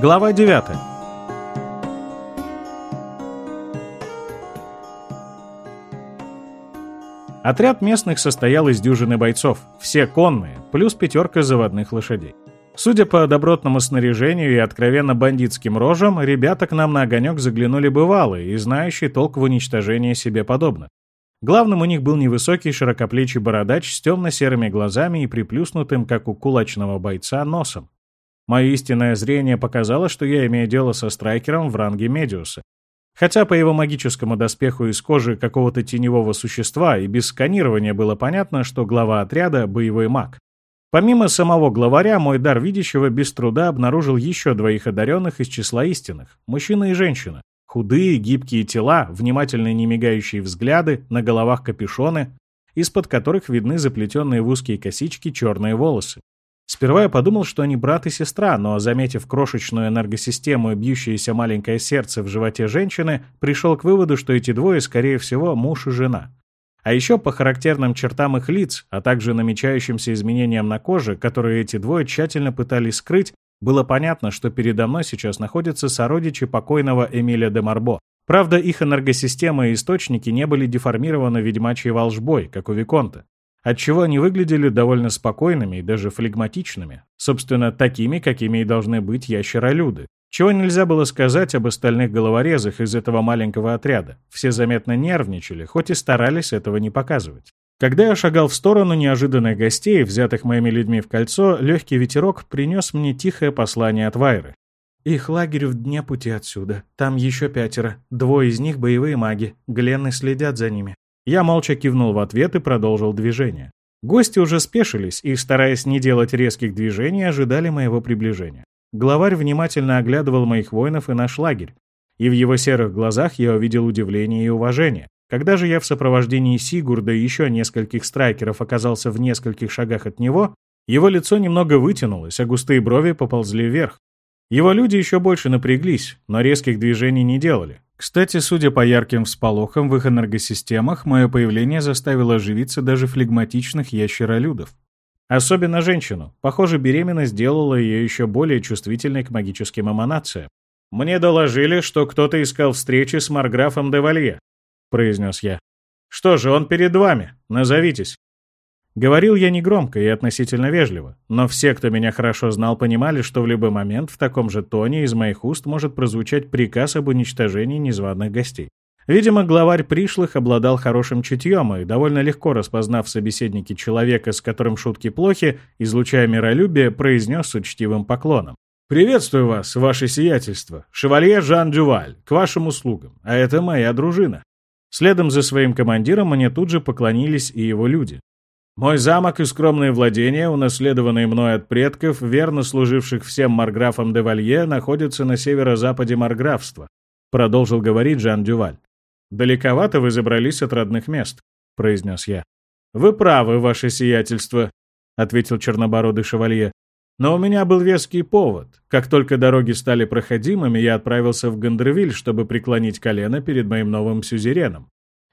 Глава 9. Отряд местных состоял из дюжины бойцов, все конные, плюс пятерка заводных лошадей. Судя по добротному снаряжению и откровенно бандитским рожам, ребята к нам на огонек заглянули бывалые и знающие толк в уничтожении себе подобных. Главным у них был невысокий широкоплечий бородач с темно-серыми глазами и приплюснутым, как у кулачного бойца, носом. Мое истинное зрение показало, что я имею дело со страйкером в ранге Медиуса. Хотя по его магическому доспеху из кожи какого-то теневого существа и без сканирования было понятно, что глава отряда — боевой маг. Помимо самого главаря, мой дар видящего без труда обнаружил еще двоих одаренных из числа истинных — мужчина и женщина. Худые, гибкие тела, внимательные немигающие взгляды, на головах капюшоны, из-под которых видны заплетенные в узкие косички черные волосы. Сперва я подумал, что они брат и сестра, но, заметив крошечную энергосистему и бьющееся маленькое сердце в животе женщины, пришел к выводу, что эти двое, скорее всего, муж и жена. А еще по характерным чертам их лиц, а также намечающимся изменениям на коже, которые эти двое тщательно пытались скрыть, было понятно, что передо мной сейчас находятся сородичи покойного Эмиля де Марбо. Правда, их энергосистемы и источники не были деформированы ведьмачьей волжбой, как у Виконта, отчего они выглядели довольно спокойными и даже флегматичными, собственно, такими, какими и должны быть ящеролюды. Чего нельзя было сказать об остальных головорезах из этого маленького отряда. Все заметно нервничали, хоть и старались этого не показывать. Когда я шагал в сторону неожиданных гостей, взятых моими людьми в кольцо, легкий ветерок принес мне тихое послание от Вайры. «Их лагерь в дне пути отсюда. Там еще пятеро. Двое из них боевые маги. Гленны следят за ними». Я молча кивнул в ответ и продолжил движение. Гости уже спешились и, стараясь не делать резких движений, ожидали моего приближения. Главарь внимательно оглядывал моих воинов и наш лагерь, и в его серых глазах я увидел удивление и уважение. Когда же я в сопровождении Сигурда и еще нескольких страйкеров оказался в нескольких шагах от него, его лицо немного вытянулось, а густые брови поползли вверх. Его люди еще больше напряглись, но резких движений не делали. Кстати, судя по ярким всполохам в их энергосистемах, мое появление заставило оживиться даже флегматичных ящеролюдов. Особенно женщину. Похоже, беременность сделала ее еще более чувствительной к магическим эманациям. Мне доложили, что кто-то искал встречи с Марграфом де Валье. — произнес я. «Что же, он перед вами. Назовитесь». Говорил я негромко и относительно вежливо, но все, кто меня хорошо знал, понимали, что в любой момент в таком же тоне из моих уст может прозвучать приказ об уничтожении незваных гостей. Видимо, главарь пришлых обладал хорошим чутьем и, довольно легко распознав в собеседнике человека, с которым шутки плохи, излучая миролюбие, произнес с учтивым поклоном. «Приветствую вас, ваше сиятельство, шевалье Жан Дюваль, к вашим услугам, а это моя дружина». Следом за своим командиром мне тут же поклонились и его люди. Мой замок и скромные владения, унаследованные мной от предков, верно служивших всем марграфам де Валье, находятся на северо-западе марграфства, продолжил говорить Жан Дюваль. «Далековато вы забрались от родных мест», — произнес я. «Вы правы, ваше сиятельство», — ответил чернобородый шевалье. Но у меня был веский повод. Как только дороги стали проходимыми, я отправился в Гандервиль, чтобы преклонить колено перед моим новым сюзереном.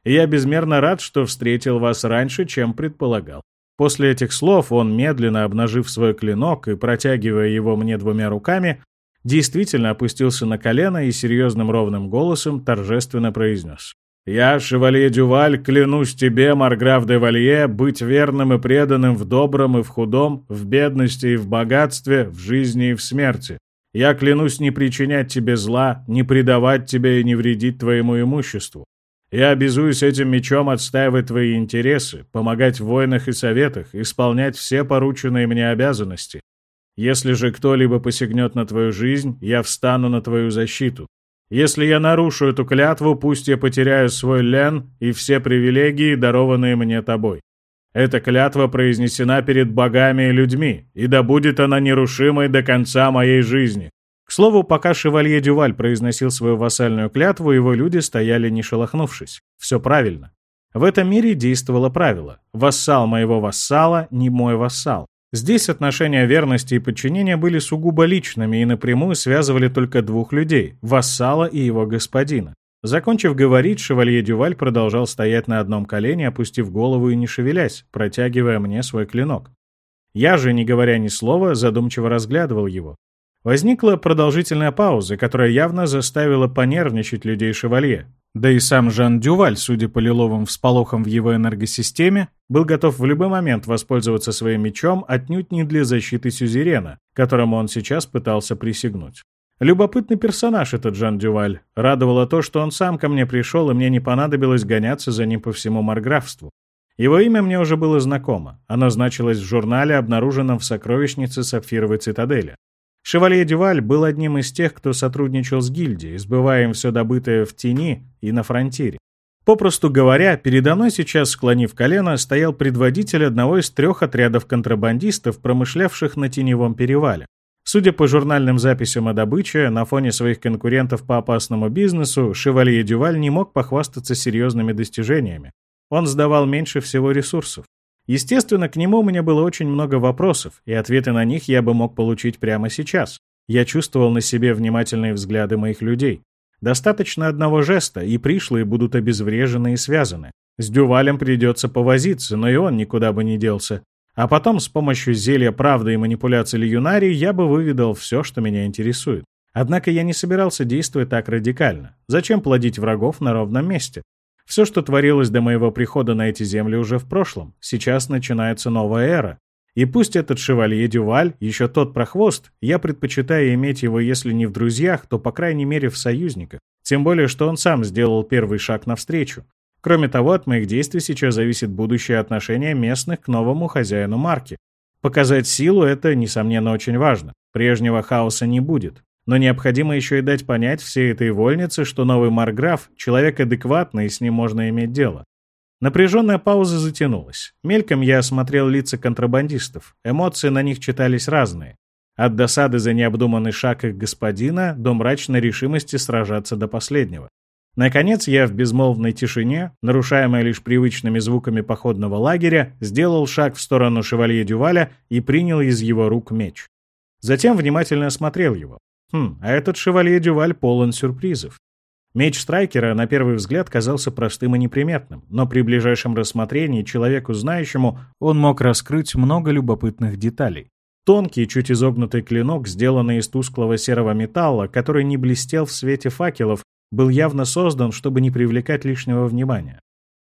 Я безмерно рад, что встретил вас раньше, чем предполагал. После этих слов он, медленно обнажив свой клинок и протягивая его мне двумя руками, действительно опустился на колено и серьезным ровным голосом торжественно произнес. Я, шевалье Дюваль, клянусь тебе, Марграф де Валье, быть верным и преданным в добром и в худом, в бедности и в богатстве, в жизни и в смерти. Я клянусь не причинять тебе зла, не предавать тебе и не вредить твоему имуществу. Я обязуюсь этим мечом отстаивать твои интересы, помогать в войнах и советах, исполнять все порученные мне обязанности. Если же кто-либо посягнет на твою жизнь, я встану на твою защиту. Если я нарушу эту клятву, пусть я потеряю свой лен и все привилегии, дарованные мне тобой. Эта клятва произнесена перед богами и людьми, и да будет она нерушимой до конца моей жизни». К слову, пока шевалье Дюваль произносил свою вассальную клятву, его люди стояли не шелохнувшись. Все правильно. В этом мире действовало правило «вассал моего вассала не мой вассал». Здесь отношения верности и подчинения были сугубо личными и напрямую связывали только двух людей — вассала и его господина. Закончив говорить, шевалье Дюваль продолжал стоять на одном колене, опустив голову и не шевелясь, протягивая мне свой клинок. Я же, не говоря ни слова, задумчиво разглядывал его. Возникла продолжительная пауза, которая явно заставила понервничать людей шевалье. Да и сам Жан Дюваль, судя по лиловым всполохам в его энергосистеме, был готов в любой момент воспользоваться своим мечом отнюдь не для защиты Сюзерена, которому он сейчас пытался присягнуть. Любопытный персонаж этот Жан Дюваль. Радовало то, что он сам ко мне пришел, и мне не понадобилось гоняться за ним по всему Марграфству. Его имя мне уже было знакомо. Оно значилось в журнале, обнаруженном в сокровищнице Сапфировой цитадели. Шевалье Дюваль был одним из тех, кто сотрудничал с гильдией, сбывая им все добытое в тени и на фронтире. Попросту говоря, передо мной сейчас, склонив колено, стоял предводитель одного из трех отрядов контрабандистов, промышлявших на Теневом перевале. Судя по журнальным записям о добыче, на фоне своих конкурентов по опасному бизнесу, Шевалье Дюваль не мог похвастаться серьезными достижениями. Он сдавал меньше всего ресурсов. Естественно, к нему у меня было очень много вопросов, и ответы на них я бы мог получить прямо сейчас. Я чувствовал на себе внимательные взгляды моих людей. Достаточно одного жеста, и пришлые будут обезврежены и связаны. С Дювалем придется повозиться, но и он никуда бы не делся. А потом с помощью зелья правды и манипуляций Льюнари я бы выведал все, что меня интересует. Однако я не собирался действовать так радикально. Зачем плодить врагов на ровном месте? Все, что творилось до моего прихода на эти земли, уже в прошлом. Сейчас начинается новая эра. И пусть этот шевалье Дюваль, еще тот прохвост, я предпочитаю иметь его, если не в друзьях, то, по крайней мере, в союзниках. Тем более, что он сам сделал первый шаг навстречу. Кроме того, от моих действий сейчас зависит будущее отношение местных к новому хозяину марки. Показать силу – это, несомненно, очень важно. Прежнего хаоса не будет. Но необходимо еще и дать понять всей этой вольнице, что новый Марграф — человек адекватный, и с ним можно иметь дело. Напряженная пауза затянулась. Мельком я осмотрел лица контрабандистов. Эмоции на них читались разные. От досады за необдуманный шаг их господина до мрачной решимости сражаться до последнего. Наконец я в безмолвной тишине, нарушаемой лишь привычными звуками походного лагеря, сделал шаг в сторону шевалье Дюваля и принял из его рук меч. Затем внимательно осмотрел его. Хм, а этот шевалье Дюваль полон сюрпризов. Меч Страйкера на первый взгляд казался простым и неприметным, но при ближайшем рассмотрении человеку знающему он мог раскрыть много любопытных деталей. Тонкий, чуть изогнутый клинок, сделанный из тусклого серого металла, который не блестел в свете факелов, был явно создан, чтобы не привлекать лишнего внимания.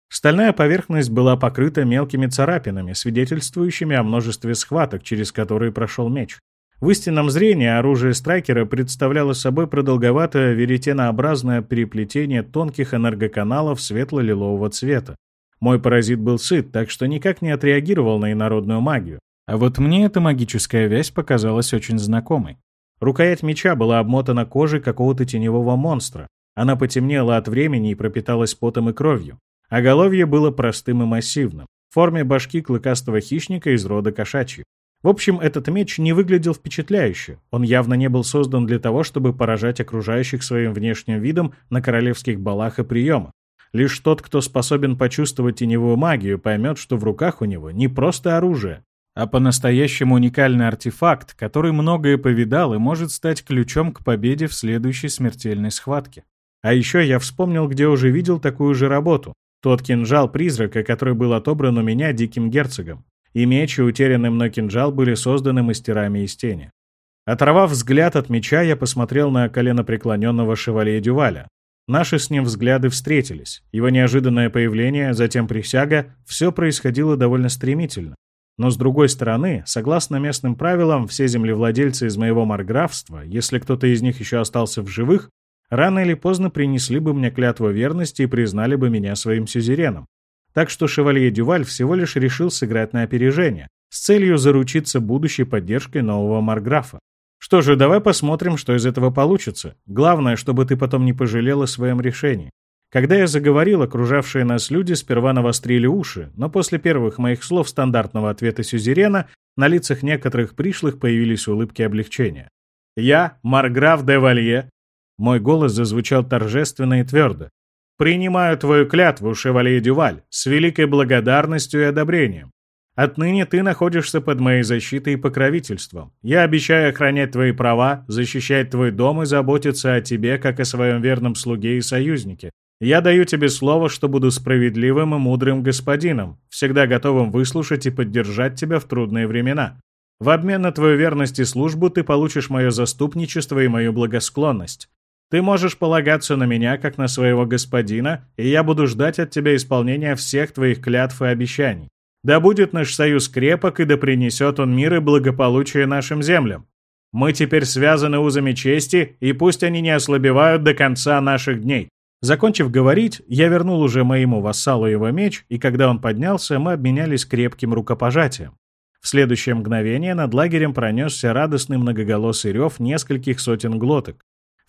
Стальная поверхность была покрыта мелкими царапинами, свидетельствующими о множестве схваток, через которые прошел меч. В истинном зрении оружие страйкера представляло собой продолговатое веретенообразное переплетение тонких энергоканалов светло-лилового цвета. Мой паразит был сыт, так что никак не отреагировал на инородную магию. А вот мне эта магическая вязь показалась очень знакомой. Рукоять меча была обмотана кожей какого-то теневого монстра. Она потемнела от времени и пропиталась потом и кровью. А головье было простым и массивным, в форме башки клыкастого хищника из рода кошачьих. В общем, этот меч не выглядел впечатляюще. Он явно не был создан для того, чтобы поражать окружающих своим внешним видом на королевских балах и приемах. Лишь тот, кто способен почувствовать теневую магию, поймет, что в руках у него не просто оружие, а по-настоящему уникальный артефакт, который многое повидал и может стать ключом к победе в следующей смертельной схватке. А еще я вспомнил, где уже видел такую же работу. Тот кинжал призрака, который был отобран у меня диким герцогом и меч и утерянный мной кинжал были созданы мастерами из тени. Оторвав взгляд от меча, я посмотрел на коленопреклоненного шевалье Дюваля. Наши с ним взгляды встретились. Его неожиданное появление, затем присяга — все происходило довольно стремительно. Но с другой стороны, согласно местным правилам, все землевладельцы из моего марграфства, если кто-то из них еще остался в живых, рано или поздно принесли бы мне клятву верности и признали бы меня своим сюзереном. Так что шевалье Дюваль всего лишь решил сыграть на опережение, с целью заручиться будущей поддержкой нового Марграфа. Что же, давай посмотрим, что из этого получится. Главное, чтобы ты потом не пожалел о своем решении. Когда я заговорил, окружавшие нас люди сперва навострили уши, но после первых моих слов стандартного ответа Сюзерена на лицах некоторых пришлых появились улыбки облегчения. «Я, Марграф де Валье», мой голос зазвучал торжественно и твердо, Принимаю твою клятву, шевалье Дюваль, с великой благодарностью и одобрением. Отныне ты находишься под моей защитой и покровительством. Я обещаю охранять твои права, защищать твой дом и заботиться о тебе, как о своем верном слуге и союзнике. Я даю тебе слово, что буду справедливым и мудрым господином, всегда готовым выслушать и поддержать тебя в трудные времена. В обмен на твою верность и службу ты получишь мое заступничество и мою благосклонность. Ты можешь полагаться на меня, как на своего господина, и я буду ждать от тебя исполнения всех твоих клятв и обещаний. Да будет наш союз крепок, и да принесет он мир и благополучие нашим землям. Мы теперь связаны узами чести, и пусть они не ослабевают до конца наших дней». Закончив говорить, я вернул уже моему вассалу его меч, и когда он поднялся, мы обменялись крепким рукопожатием. В следующее мгновение над лагерем пронесся радостный многоголосый рев нескольких сотен глоток.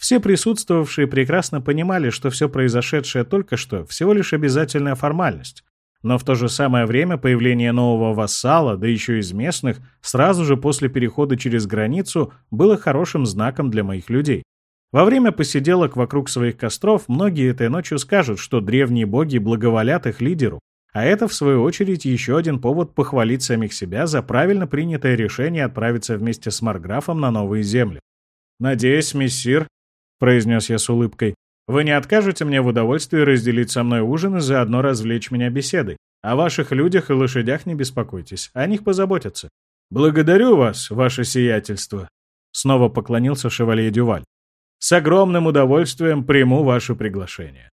Все присутствовавшие прекрасно понимали, что все произошедшее только что всего лишь обязательная формальность. Но в то же самое время появление нового вассала, да еще из местных, сразу же после перехода через границу, было хорошим знаком для моих людей. Во время посиделок вокруг своих костров многие этой ночью скажут, что древние боги благоволят их лидеру, а это, в свою очередь, еще один повод похвалить самих себя за правильно принятое решение отправиться вместе с Марграфом на новые земли. «Надеюсь, мессир», — произнес я с улыбкой, «вы не откажете мне в удовольствии разделить со мной ужин и заодно развлечь меня беседой. О ваших людях и лошадях не беспокойтесь, о них позаботятся». «Благодарю вас, ваше сиятельство», — снова поклонился шевалье Дюваль. «С огромным удовольствием приму ваше приглашение».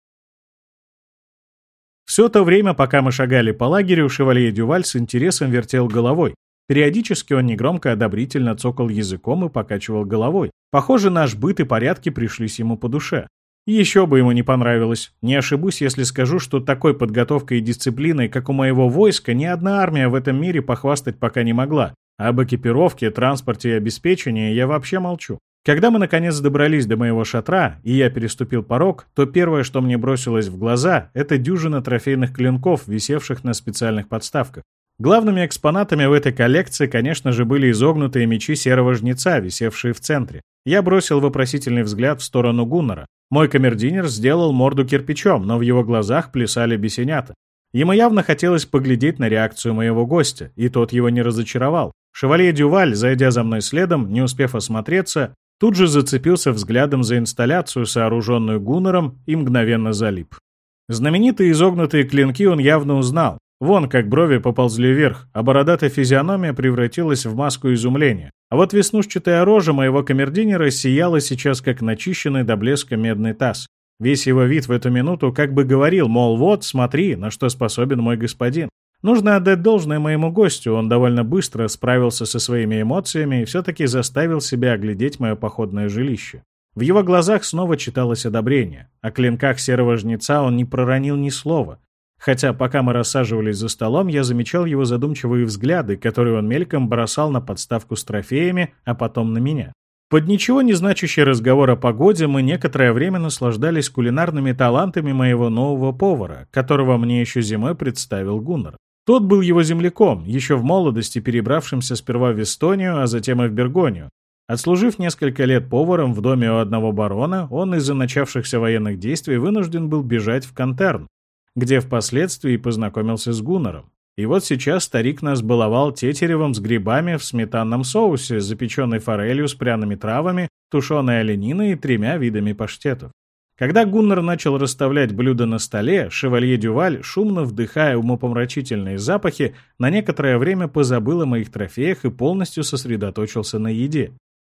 Все то время, пока мы шагали по лагерю, шевалье Дюваль с интересом вертел головой. Периодически он негромко одобрительно цокал языком и покачивал головой. Похоже, наш быт и порядки пришлись ему по душе. Еще бы ему не понравилось. Не ошибусь, если скажу, что такой подготовкой и дисциплиной, как у моего войска, ни одна армия в этом мире похвастать пока не могла. Об экипировке, транспорте и обеспечении я вообще молчу. Когда мы наконец добрались до моего шатра, и я переступил порог, то первое, что мне бросилось в глаза, это дюжина трофейных клинков, висевших на специальных подставках. Главными экспонатами в этой коллекции, конечно же, были изогнутые мечи серого жнеца, висевшие в центре. Я бросил вопросительный взгляд в сторону Гуннера. Мой камердинер сделал морду кирпичом, но в его глазах плясали бесенята. Ему явно хотелось поглядеть на реакцию моего гостя, и тот его не разочаровал. Шевалье Дюваль, зайдя за мной следом, не успев осмотреться, Тут же зацепился взглядом за инсталляцию, сооруженную Гуннером, и мгновенно залип. Знаменитые изогнутые клинки он явно узнал. Вон как брови поползли вверх, а бородатая физиономия превратилась в маску изумления. А вот веснушчатая рожа моего камердинера сияла сейчас, как начищенный до блеска медный таз. Весь его вид в эту минуту как бы говорил, мол, вот, смотри, на что способен мой господин. Нужно отдать должное моему гостю, он довольно быстро справился со своими эмоциями и все-таки заставил себя оглядеть мое походное жилище. В его глазах снова читалось одобрение. О клинках серого жнеца он не проронил ни слова. Хотя пока мы рассаживались за столом, я замечал его задумчивые взгляды, которые он мельком бросал на подставку с трофеями, а потом на меня. Под ничего не значащий разговор о погоде мы некоторое время наслаждались кулинарными талантами моего нового повара, которого мне еще зимой представил Гуннар. Тот был его земляком, еще в молодости перебравшимся сперва в Эстонию, а затем и в Бергонию. Отслужив несколько лет поваром в доме у одного барона, он из-за начавшихся военных действий вынужден был бежать в Кантерн, где впоследствии познакомился с Гуннером. И вот сейчас старик нас баловал тетеревом с грибами в сметанном соусе, запеченной форелью с пряными травами, тушеной олениной и тремя видами паштетов. Когда Гуннар начал расставлять блюда на столе, шевалье Дюваль, шумно вдыхая умопомрачительные запахи, на некоторое время позабыл о моих трофеях и полностью сосредоточился на еде.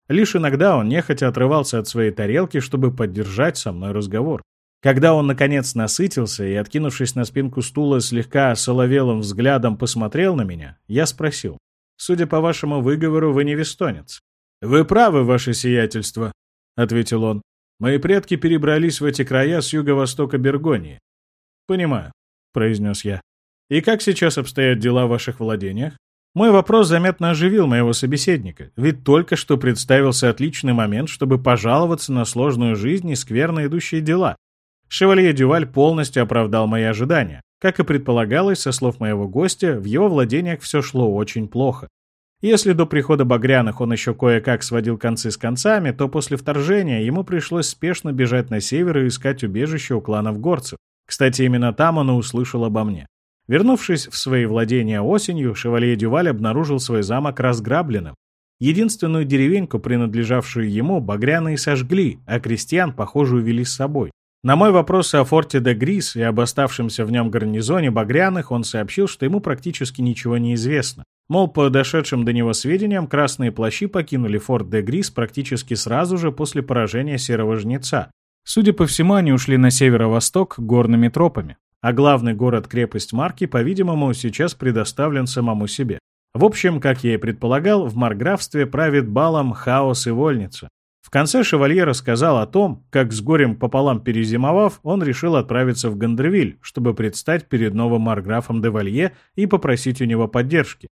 Лишь иногда он нехотя отрывался от своей тарелки, чтобы поддержать со мной разговор. Когда он, наконец, насытился и, откинувшись на спинку стула, слегка соловелым взглядом посмотрел на меня, я спросил. «Судя по вашему выговору, вы не вестонец». «Вы правы, ваше сиятельство», — ответил он. Мои предки перебрались в эти края с юго-востока Бергонии. Понимаю, произнес я. И как сейчас обстоят дела в ваших владениях? Мой вопрос заметно оживил моего собеседника, ведь только что представился отличный момент, чтобы пожаловаться на сложную жизнь и скверно идущие дела. Шевалье Дюваль полностью оправдал мои ожидания. Как и предполагалось, со слов моего гостя, в его владениях все шло очень плохо. Если до прихода Багряных он еще кое-как сводил концы с концами, то после вторжения ему пришлось спешно бежать на север и искать убежище у кланов горцев. Кстати, именно там он и услышал обо мне. Вернувшись в свои владения осенью, шевалье Дюваль обнаружил свой замок разграбленным. Единственную деревеньку, принадлежавшую ему, багряные сожгли, а крестьян, похоже, увели с собой. На мой вопрос о форте де Грис и об оставшемся в нем гарнизоне багряных он сообщил, что ему практически ничего не известно. Мол, по дошедшим до него сведениям, красные плащи покинули форт де Грис практически сразу же после поражения Серого Жнеца. Судя по всему, они ушли на северо-восток горными тропами. А главный город-крепость Марки, по-видимому, сейчас предоставлен самому себе. В общем, как я и предполагал, в Марграфстве правит балом хаос и вольница. В конце шевалье рассказал о том, как с горем пополам перезимовав, он решил отправиться в Гандервиль, чтобы предстать перед новым марграфом де Валье и попросить у него поддержки.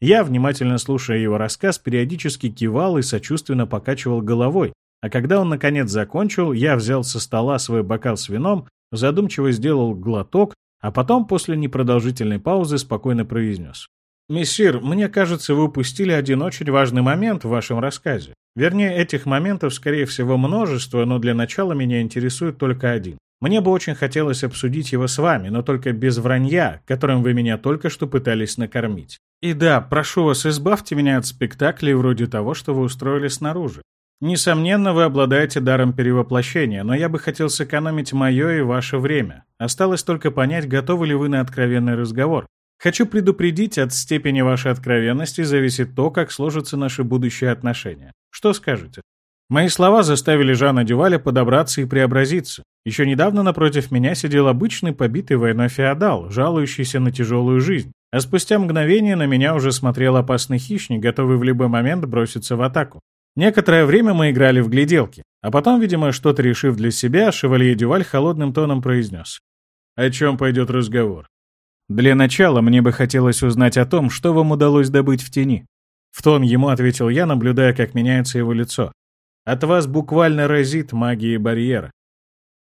Я, внимательно слушая его рассказ, периодически кивал и сочувственно покачивал головой, а когда он наконец закончил, я взял со стола свой бокал с вином, задумчиво сделал глоток, а потом после непродолжительной паузы спокойно произнес. «Мессир, мне кажется, вы упустили один очень важный момент в вашем рассказе. Вернее, этих моментов, скорее всего, множество, но для начала меня интересует только один. Мне бы очень хотелось обсудить его с вами, но только без вранья, которым вы меня только что пытались накормить. И да, прошу вас, избавьте меня от спектаклей вроде того, что вы устроили снаружи. Несомненно, вы обладаете даром перевоплощения, но я бы хотел сэкономить мое и ваше время. Осталось только понять, готовы ли вы на откровенный разговор. Хочу предупредить, от степени вашей откровенности зависит то, как сложатся наши будущие отношения. Что скажете? Мои слова заставили Жана Дюваля подобраться и преобразиться. Еще недавно напротив меня сидел обычный побитый войной феодал, жалующийся на тяжелую жизнь. А спустя мгновение на меня уже смотрел опасный хищник, готовый в любой момент броситься в атаку. Некоторое время мы играли в гляделки, а потом, видимо, что-то решив для себя, шевалье Дюваль холодным тоном произнес. «О чем пойдет разговор?» Для начала мне бы хотелось узнать о том, что вам удалось добыть в тени. В тон ему ответил я, наблюдая, как меняется его лицо. От вас буквально разит магией барьера.